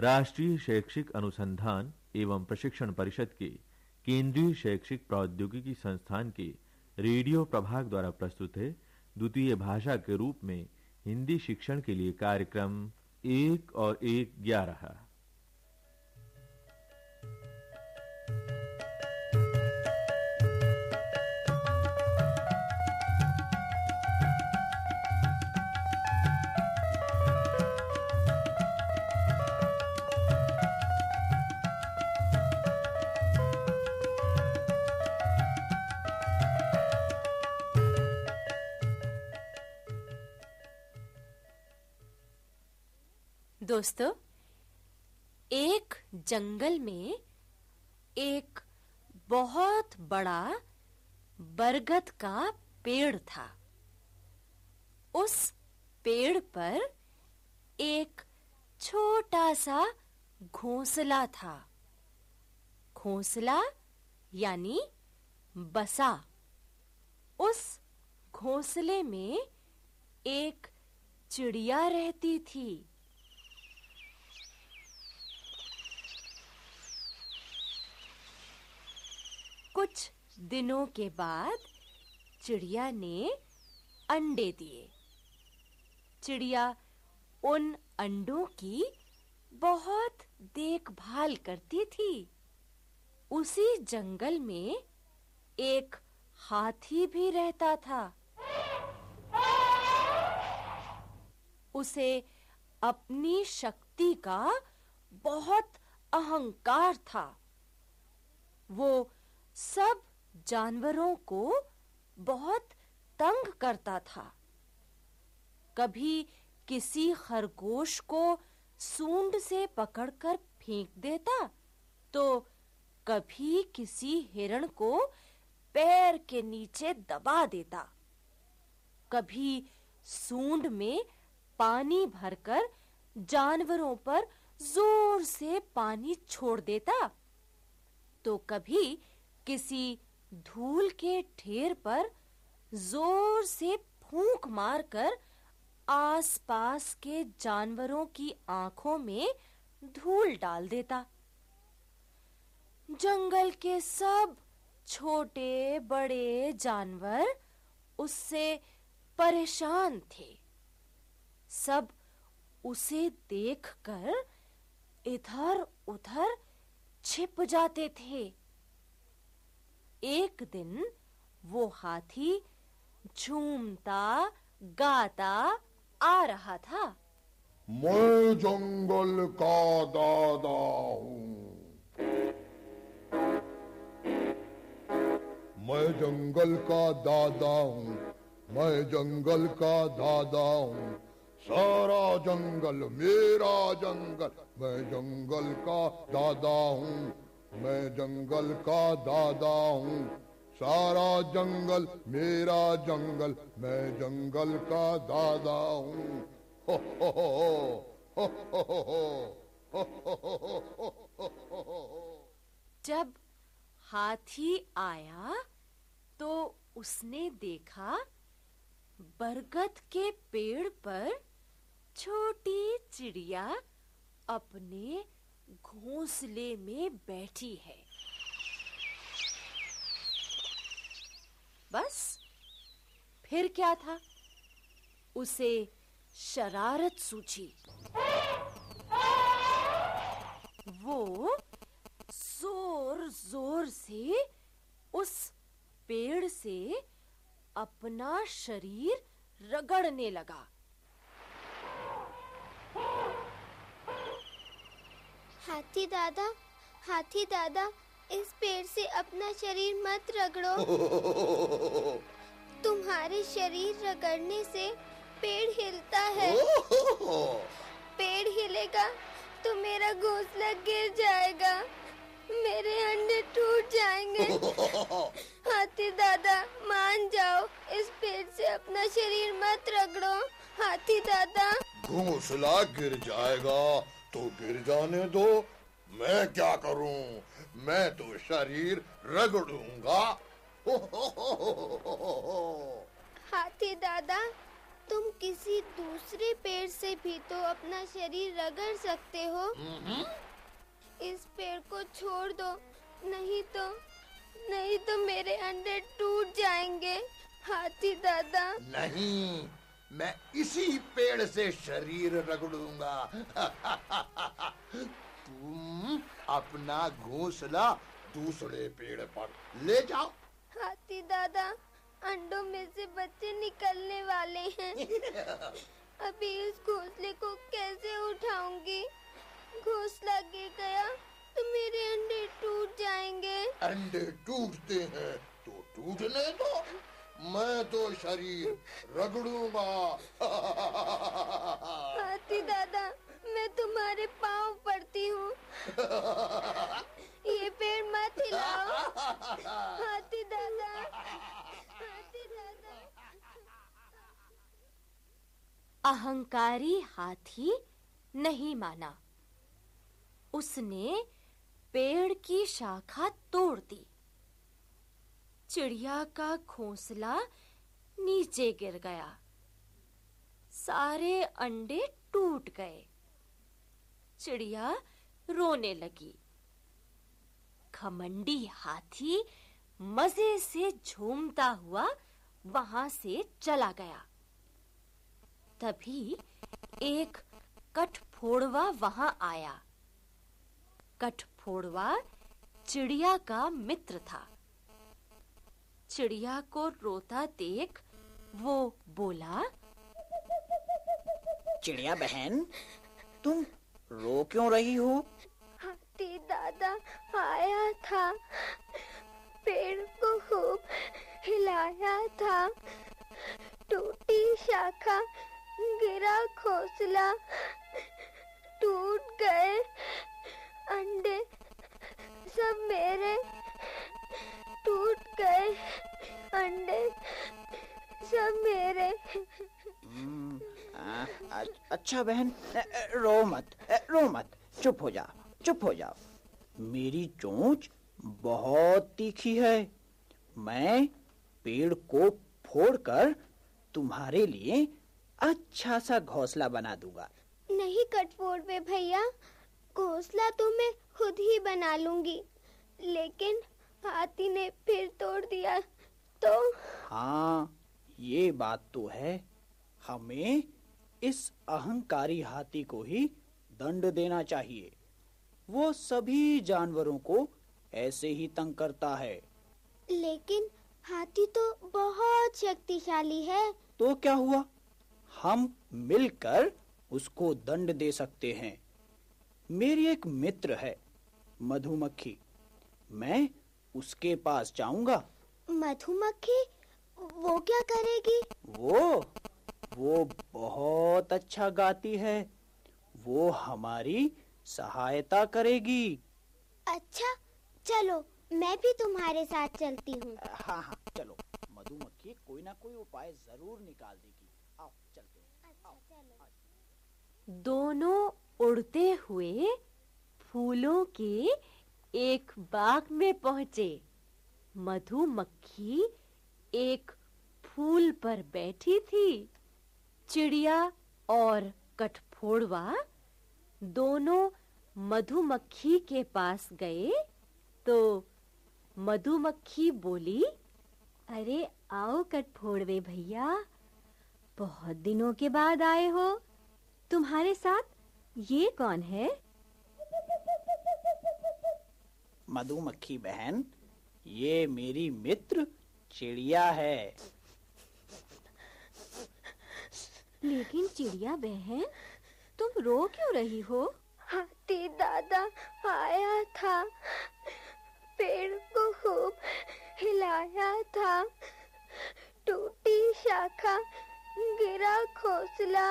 राष्ट्रीय शैक्षिक अनुसंधान एवं प्रशिक्षण परिषद के केंद्रीय शैक्षिक प्रौद्योगिकी संस्थान के रेडियो प्रभाग द्वारा प्रस्तुत है द्वितीय भाषा के रूप में हिंदी शिक्षण के लिए कार्यक्रम एक और एक ग्यारह। दोस्तों, एक जंगल में एक बहुत बड़ा बरगद का पेड़ था। उस पेड़ पर एक छोटा सा घोंसला था। घोंसला यानी बसा। उस घोंसले में एक चिड़िया रहती थी। कुछ दिनों के बाद चिड़िया ने अंडे दिए। चिड़िया उन अंडों की बहुत देखभाल करती थी। उसी जंगल में एक हाथी भी रहता था। उसे अपनी शक्ति का बहुत अहंकार था। वो सब जानवरों को बहुत तंग करता था। कभी किसी खरगोश को सूंड से पकड़कर फेंक देता तो कभी किसी हिरण को पैर के नीचे दबा देता। कभी सूंड में पानी भरकर जानवरों पर ज़ोर से पानी छोड़ देता तो कभी किसी धूल के ढेर पर ज़ोर से फूंक मारकर आसपास के जानवरों की आँखों में धूल डाल देता। जंगल के सब छोटे बड़े जानवर उससे परेशान थे। सब उसे देखकर इधर-उधर छिप जाते थे। एक दिन वो हाथी झूमता, गाता आ रहा था। मैं जंगल का दादा हूँ। मैं जंगल का दादा हूँ। मैं जंगल का दादा हूँ। सारा जंगल, मेरा जंगल, मैं जंगल का दादा हूँ। मैं जंगल का दादा हूँ सारा जंगल मेरा जंगल मैं जंगल का दादा हूँ हो हो हो हो हो हो हो जब हाथी आया तो उसने देखा बरगद के पेड़ पर छोटी चिड़िया अपने घोंसले में बैठी है। बस, फिर क्या था? उसे शरारत सूझी। वो जोर-जोर से उस पेड़ से अपना शरीर रगड़ने लगा। हाथी दादा हाथी दादा इस पेड़ से अपना शरीर मत रगड़ो। तुम्हारे शरीर रगड़ने से पेड़ हिलता है। पेड़ हिलेगा तो मेरा घोंसला गिर जाएगा। मेरे अंडे टूट जाएँगे। हाथी दादा मान जाओ इस पेड़ से अपना शरीर मत रगड़ो। हाथी दादा। घोंसला गिर जाएगा। तो गिर जाने दो। मैं क्या करूँ? मैं तो शरीर रगड़ूँगा हाथी दादा तुम किसी दूसरे पेड़ से भी तो अपना शरीर रगड़ सकते हो। इस पेड़ को छोड़ दो नहीं तो नहीं तो मेरे अंडे टूट जाएँगे। हाथी दादा। नहीं मैं इसी पेड़ से शरीर रगड़ूँगा। तुम अपना घोंसला दूसरे पेड़ पर ले जाओ। हाथी दादा अंडों में से बच्चे निकलने वाले हैं। अभी इस घोंसले को कैसे उठाऊँगी? घोंसला गिर गया तो मेरे अंडे टूट जाएँगे। अंडे टूटते हैं तो टूटने दो। मैं तो शरीर रगड़ूँगा। हाथी दादा मैं तुम्हारे पाँव पड़ती हूँ। ये पेड़ मत हिलाओ। हाथी दादा हाथी दादा। अहंकारी हाथी नहीं माना। उसने पेड़ की शाखा तोड़ दी। चिड़िया का घोंसला नीचे गिर गया। सारे अंडे टूट गए। चिड़िया रोने लगी। खमंडी हाथी मज़े से झूमता हुआ वहाँ से चला गया। तभी एक कठफोड़वा वहाँ आया। कठफोड़वा चिड़िया का मित्र था। चिड़िया को रोता देख वो बोला चिड़िया बहन तुम रो क्यों रही हो? हाथी दादा आया था पेड़ को खूब हिलाया था टूटी शाखा गिरा खोसला टूट गए अंडे सब मेरे गए अंडे सब मेरे। हम्म, आ, आ, अच्छा बहन रो मत रो मत चुप हो जाओ चुप हो जाओ। मेरी चोंच बहुत तीखी है। मैं पेड़ को फोड़कर तुम्हारे लिए अच्छा सा घोंसला बना दूँगा। नहीं कटफोड़ पे भैया घोंसला तो मैं खुद ही बना लूँगी लेकिन हाथी ने फिर तोड़ दिया। तो? हाँ ये बात तो है। हमें इस अहंकारी हाथी को ही दंड देना चाहिए। वो सभी जानवरों को ऐसे ही तंग करता है। लेकिन हाथी तो बहुत शक्तिशाली है। तो क्या हुआ? हम मिलकर उसको दंड दे सकते हैं। मेरी एक मित्र है मधुमक्खी। मैं उसके पास जाऊँगा। मधुमक्खी वो क्या करेगी? वो वो बहुत अच्छा गाती है। वो हमारी सहायता करेगी। अच्छा चलो मैं भी तुम्हारे साथ चलती हूँ। हाँ हाँ चलो मधुमक्खी कोई ना कोई उपाय ज़रूर निकाल देगी। आओ चलते हैं। आओ। दोनों उड़ते हुए फूलों के एक बाग में पहुँचे। मधुमक्खी एक फूल पर बैठी थी। चिड़िया और कठफोड़वा दोनों मधुमक्खी के पास गए। तो मधुमक्खी बोली, अरे आओ कठफोड़वे भैया, बहुत दिनों के बाद आए हो। तुम्हारे साथ ये कौन है? मधुमक्खी बहन ये मेरी मित्र चिड़िया है। लेकिन चिड़िया बहन तुम रो क्यों रही हो? हाथी दादा आया था पेड़ को खूब हिलाया था टूटी शाखा गिरा घोंसला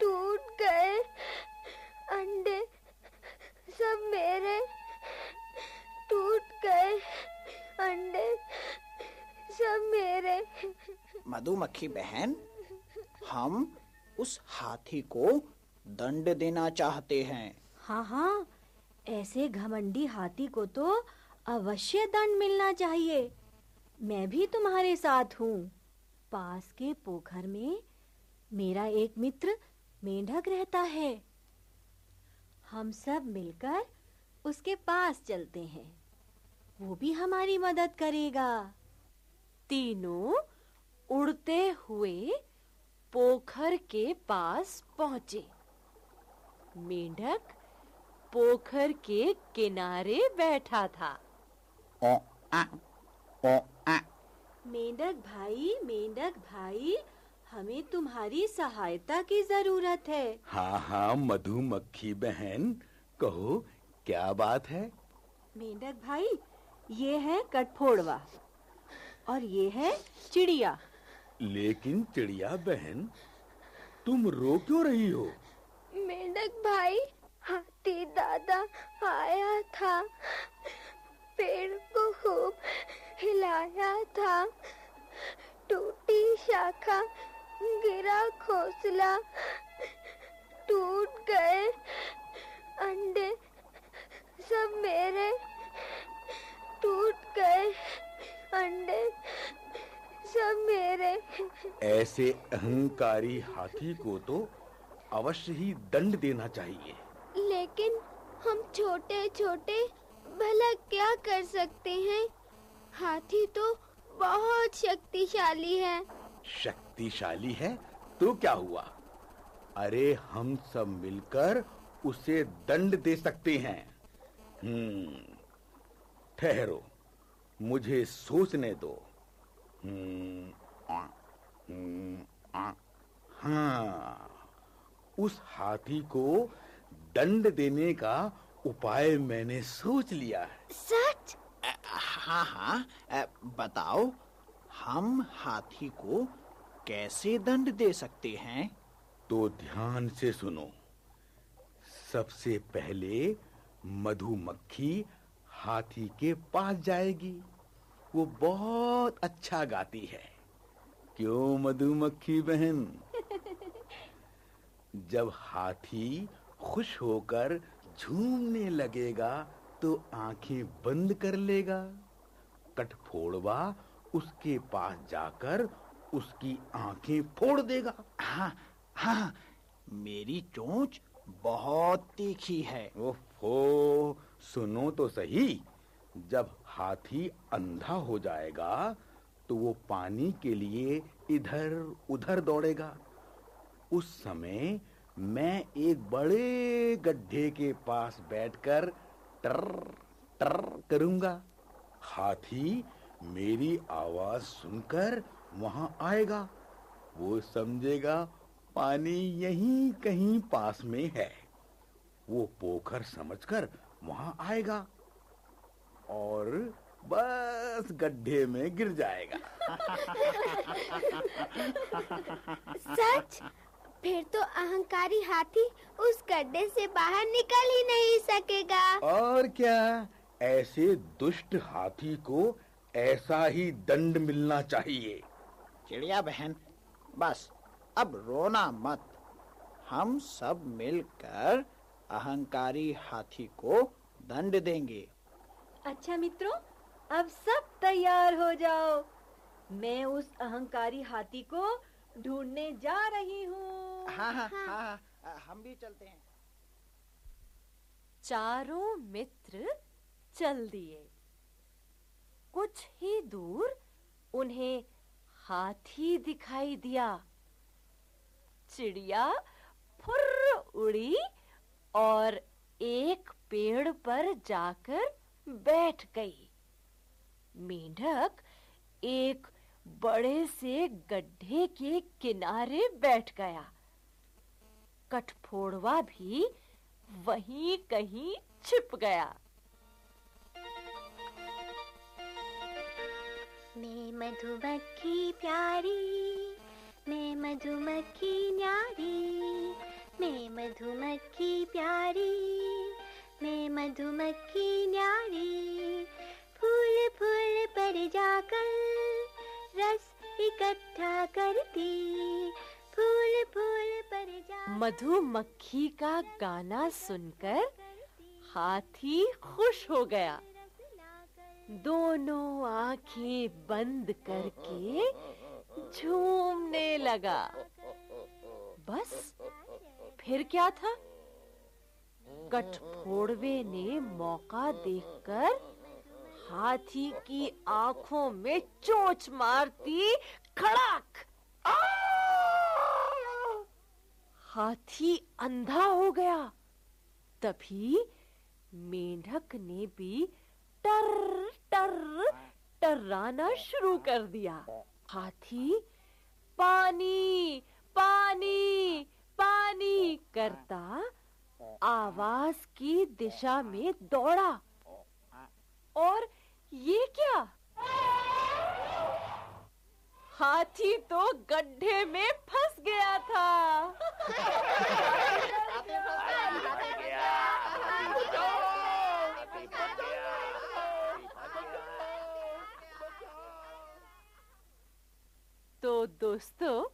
टूट गए अंडे सब मेरे टूट गए अंडे सब मेरे। मधुमक्खी बहन हम उस हाथी को दंड देना चाहते हैं। हाँ हाँ ऐसे घमंडी हाथी को तो अवश्य दंड मिलना चाहिए। मैं भी तुम्हारे साथ हूँ। पास के पोखर में मेरा एक मित्र मेंढक रहता है। हम सब मिलकर उसके पास चलते हैं। वो भी हमारी मदद करेगा। तीनों उड़ते हुए पोखर के पास पहुँचे। मेंढक पोखर के किनारे बैठा था। ओ आ ओ आ मेंढक भाई मेंढक भाई, हमें तुम्हारी सहायता की ज़रूरत है। हाँ हाँ मधुमक्खी बहन, कहो क्या बात है? मेंढक भाई ये है कठफोड़वा और ये है चिड़िया। लेकिन चिड़िया बहन तुम रो क्यों रही हो? मेंढक भाई हाथी दादा आया था पेड़ को खूब हिलाया था टूटी शाखा गिरा घोंसला टूट गए अंडे सब मेरे टूट गए अंडे सब मेरे। ऐसे अहंकारी हाथी को तो अवश्य ही दंड देना चाहिए। लेकिन हम छोटे छोटे भला क्या कर सकते हैं? हाथी तो बहुत शक्तिशाली है। शक्तिशाली है? तो क्या हुआ? अरे हम सब मिलकर उसे दंड दे सकते हैं। ठहरो मुझे सोचने दो। हम्म, हम्म, आ, हाँ उस हाथी को दंड देने का उपाय मैंने सोच लिया है। सच? हाँ हाँ बताओ हम हाथी को कैसे दंड दे सकते हैं? तो ध्यान से सुनो सबसे पहले मधुमक्खी हाथी के पास जाएगी। वो बहुत अच्छा गाती है। क्यों मधुमक्खी बहन? जब हाथी खुश होकर झूमने लगेगा तो आँखें बंद कर लेगा। कठफोड़वा उसके पास जाकर उसकी आँखें फोड़ देगा। हाँ हाँ मेरी चोंच बहुत तीखी है। ओफो सुनो तो सही। जब हाथी अंधा हो जाएगा तो वो पानी के लिए इधर उधर दौड़ेगा। उस समय मैं एक बड़े गड्ढे के पास बैठकर टर टर करूँगा। हाथी मेरी आवाज़ सुनकर वहाँ आएगा। वो समझेगा, पानी यहीं कहीं पास में है। वो पोखर समझकर वहाँ आएगा और बस गड्ढे में गिर जाएगा। सच? फिर तो अहंकारी हाथी उस गड्ढे से बाहर निकल ही नहीं सकेगा। और क्या? ऐसे दुष्ट हाथी को ऐसा ही दंड मिलना चाहिए। चिड़िया बहन बस अब रोना मत। हम सब मिलकर अहंकारी हाथी को दंड देंगे। अच्छा मित्रों अब सब तैयार हो जाओ। मैं उस अहंकारी हाथी को ढूँढने जा रही हूँ। हाँ हाँ हाँ। हाँ, हम भी चलते हैं। चारों मित्र चल दिए। कुछ ही दूर उन्हें हाथी दिखाई दिया। चिड़िया फुर्र उड़ी और एक पेड़ पर जाकर बैठ गई। मेंढक एक बड़े से गड्ढे के किनारे बैठ गया। कठफोड़वा भी वहीं कहीं छिप गया। मैं मधुमक्खी प्यारी, मैं मधुमक्खी न्यारी मधुमक्खी प्यारी, मैं मधुमक्खी न्यारी। फूल फूल पर जाकर रस इकट्ठा करती, फूल फूल पर जा मधुमक्खी का गाना सुनकर हाथी खुश हो गया। दोनों आँखें बंद करके झूमने लगा। बस फिर क्या था? कठफोड़वे ने मौका देखकर हाथी की आँखों में चोंच मारती खड़ाक। हाथी अंधा हो गया। तभी मेंढक ने भी टर टर, टर्राना शुरू कर दिया। हाथी, पानी पानी पानी करता, आवाज़ की दिशा में दौड़ा। और ये क्या? हाथी तो गड्ढे में फंस गया था। तो दोस्तों,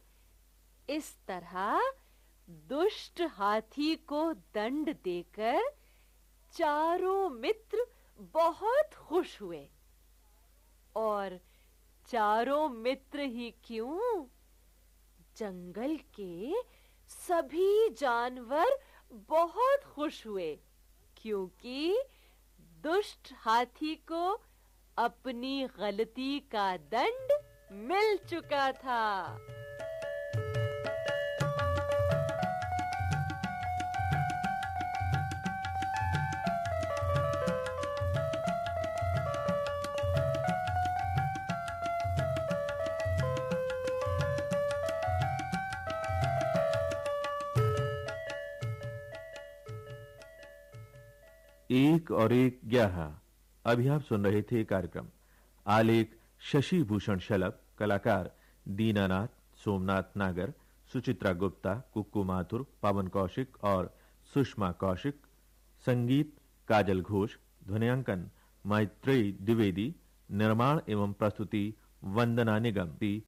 इस तरह दुष्ट हाथी को दंड देकर चारों मित्र बहुत खुश हुए। और चारों मित्र ही क्यों? जंगल के सभी जानवर बहुत खुश हुए, क्योंकि दुष्ट हाथी को अपनी गलती का दंड मिल चुका था। एक और एक ग्यारह। अभी आप सुन रहे थे कार्यक्रम। आलेख शशि भूषण शलभ, कलाकार, दीनानाथ, सोमनाथ नागर, सुचित्रा गुप्ता, कुक्कू माथुर, पवन कौशिक और सुषमा कौशिक। संगीत, काजल घोष, ध्वनियांकन, मैत्रेयी द्विवेदी, निर्माण एवं प्रस्तुति, वंदना निगम।